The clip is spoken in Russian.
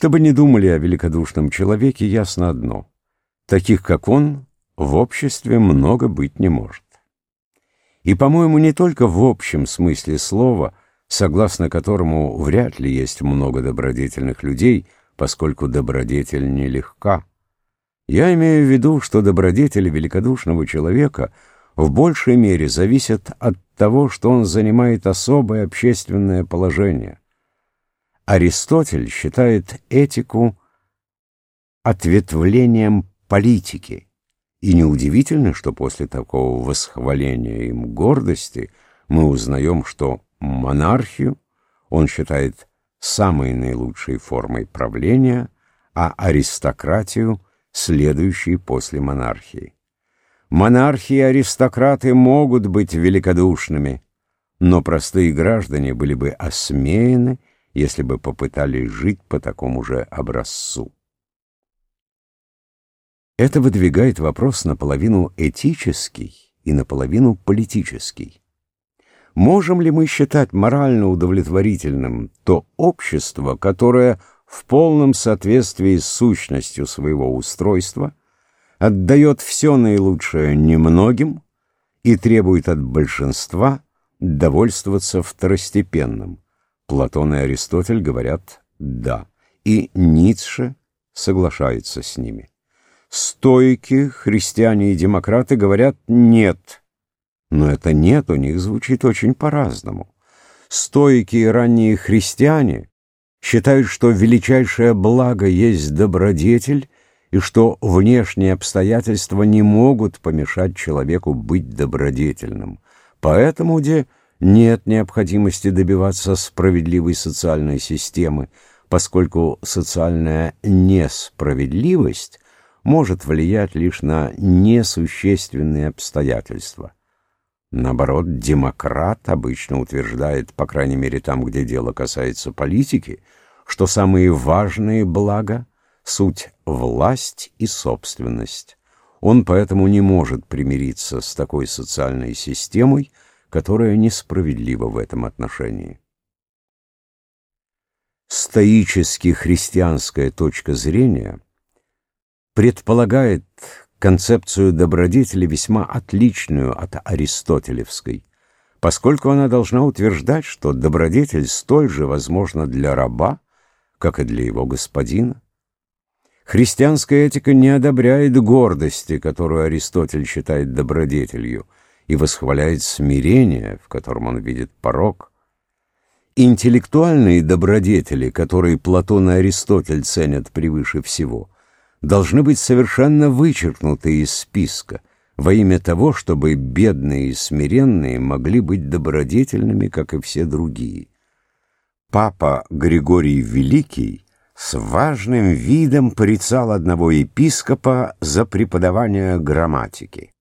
Чтобы не думали о великодушном человеке, ясно одно. Таких, как он, в обществе много быть не может. И, по-моему, не только в общем смысле слова, согласно которому вряд ли есть много добродетельных людей, поскольку добродетель нелегка. Я имею в виду, что добродетели великодушного человека в большей мере зависят от того, что он занимает особое общественное положение. Аристотель считает этику ответвлением политики, и неудивительно, что после такого восхваления им гордости мы узнаем, что монархию он считает самой наилучшей формой правления, а аристократию — следующей после монархии. Монархи и аристократы могут быть великодушными, но простые граждане были бы осмеяны, если бы попытались жить по такому же образцу. Это выдвигает вопрос наполовину этический и наполовину политический. Можем ли мы считать морально удовлетворительным то общество, которое в полном соответствии с сущностью своего устройства отдает все наилучшее немногим и требует от большинства довольствоваться второстепенным? Платон и Аристотель говорят «да», и Ницше соглашается с ними. Стойки, христиане и демократы говорят «нет». Но это «нет» у них звучит очень по-разному. Стойки и ранние христиане считают, что величайшее благо есть добродетель, и что внешние обстоятельства не могут помешать человеку быть добродетельным. Поэтому, где нет необходимости добиваться справедливой социальной системы, поскольку социальная несправедливость может влиять лишь на несущественные обстоятельства. Наоборот, демократ обычно утверждает, по крайней мере там, где дело касается политики, что самые важные блага — суть власть и собственность. Он поэтому не может примириться с такой социальной системой, которая несправедлива в этом отношении. Стоически христианская точка зрения — предполагает концепцию добродетели весьма отличную от аристотелевской, поскольку она должна утверждать, что добродетель столь же возможна для раба, как и для его господина. Христианская этика не одобряет гордости, которую Аристотель считает добродетелью, и восхваляет смирение, в котором он видит порог. Интеллектуальные добродетели, которые Платон и Аристотель ценят превыше всего – должны быть совершенно вычеркнуты из списка во имя того, чтобы бедные и смиренные могли быть добродетельными, как и все другие. Папа Григорий Великий с важным видом порицал одного епископа за преподавание грамматики.